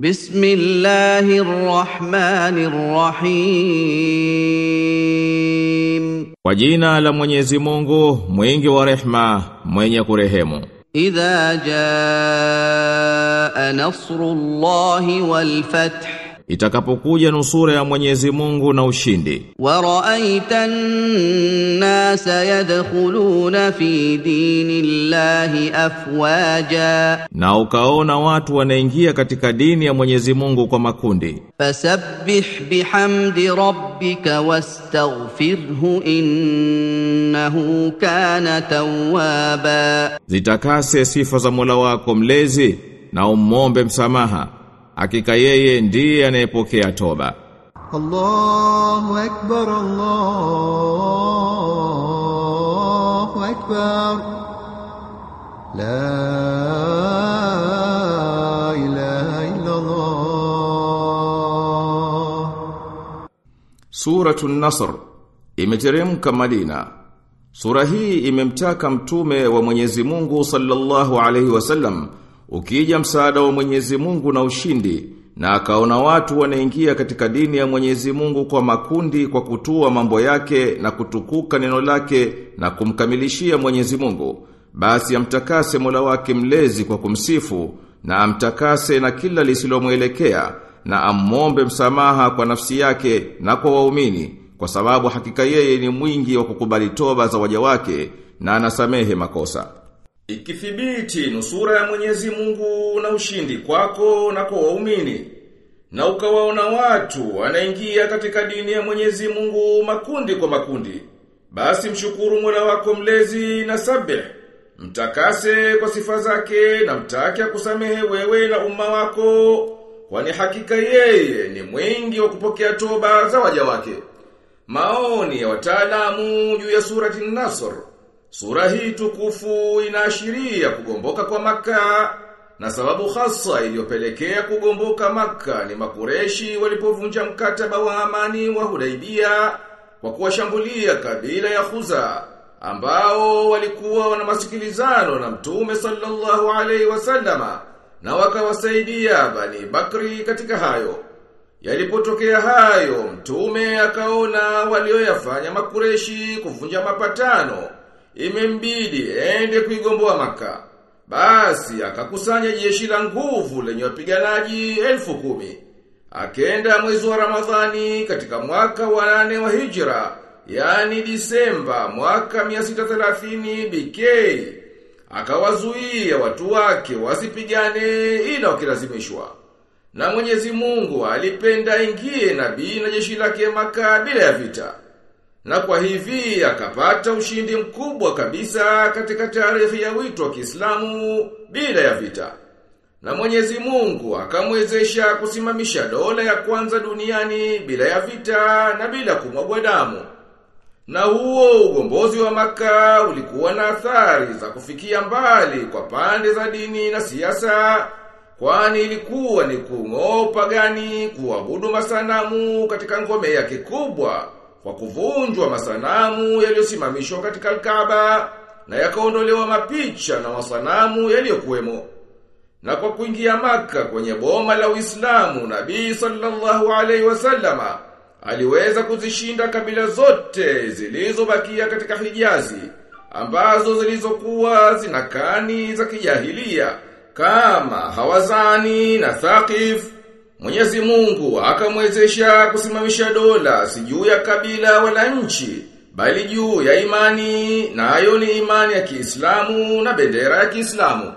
بسم الله الرحمن الرحيم Kwa jina la Mwenyezi Mungu, mwingi wa rehma, mwenye kurehemu. إذا جاء نصر الله والفتح itakapokuja nusura ya Mwenyezi Mungu na ushindi. Wa ra'aitan nas yadkhuluna fi dinillahi afwaja, na ukaona watu wanaingia katika dini ya Mwenyezi Mungu kwa makundi. Fasabbih bihamdi rabbika wastaghfirhu innahu kana tawwaba, zitakase sifa za Mola wako mlezi na umombe msamaha hakika yeye ndiye anayepokea toba. Allahu akbar Allahu akbar. La ilaha illa Allah Suratul Nasr imeteremka Madina. Sura hii imemtaka mtume wa Mwenyezi Mungu sallallahu alayhi wasallam ukija msaada wa Mwenyezi Mungu na ushindi na akaona watu wanaingia katika dini ya Mwenyezi Mungu kwa makundi kwa kutua mambo yake na kutukuka neno lake na kumkamilishia Mwenyezi Mungu basi amtakase Mola wake mlezi kwa kumsifu na amtakase na kila lisilomwelekea na amombe msamaha kwa nafsi yake na kwa waumini kwa sababu hakika yeye ni mwingi wa kukubali toba za waja wake na anasamehe makosa. Ikithibiti nusura ya Mwenyezi Mungu na ushindi kwako na kwa waumini na ukawaona watu wanaingia katika dini ya Mwenyezi Mungu makundi kwa makundi basi mshukuru Mola wako mlezi na sabih. Mtakase kwa sifa zake na mtake kusamehe wewe na umma wako kwani hakika yeye ni mwingi wa kupokea toba za waja wake. Maoni ya wataalamu juu ya surati Nasr Sura hii tukufu inaashiria kugomboka kwa maka na sababu hasa iliyopelekea kugomboka maka ni makureshi walipovunja mkataba wa amani wa Hudaibia kwa kuwashambulia kabila ya Khuza ambao walikuwa wana masikilizano na Mtume sallallahu alaihi wasallama na wakawasaidia Bani Bakri katika hayo. Yalipotokea hayo, Mtume akaona walioyafanya makureshi kuvunja mapatano imembidi ende kuigomboa maka. Basi akakusanya jeshi la nguvu lenye wapiganaji elfu kumi. Akenda mwezi wa Ramadhani katika mwaka wa nane wa hijra, yani Disemba mwaka 630 BK. Akawazuia watu wake wasipigane ila wakilazimishwa. Na Mwenyezi Mungu alipenda ingie nabii na jeshi lake maka bila ya vita. Na kwa hivi akapata ushindi mkubwa kabisa katika tarehe ya wito wa Kiislamu bila ya vita. Na Mwenyezi Mungu akamwezesha kusimamisha dola ya kwanza duniani bila ya vita na bila kumwagwa damu. Na huo ugombozi wa maka ulikuwa na athari za kufikia mbali kwa pande za dini na siasa, kwani ilikuwa ni kung'oa gani kuabudu masanamu katika ngome yake kubwa kwa kuvunjwa masanamu yaliyosimamishwa katika Al-Kaaba na yakaondolewa mapicha na masanamu yaliyokuwemo. Na kwa kuingia maka kwenye boma la Uislamu, Nabii sallallahu alaihi wasallama aliweza kuzishinda kabila zote zilizobakia katika Hijazi ambazo zilizokuwa zinakani za kijahilia kama Hawazani na Thaqif Mwenyezi Mungu akamwezesha kusimamisha dola si juu ya kabila wala nchi bali juu ya imani nayo ni imani ya Kiislamu na bendera ya Kiislamu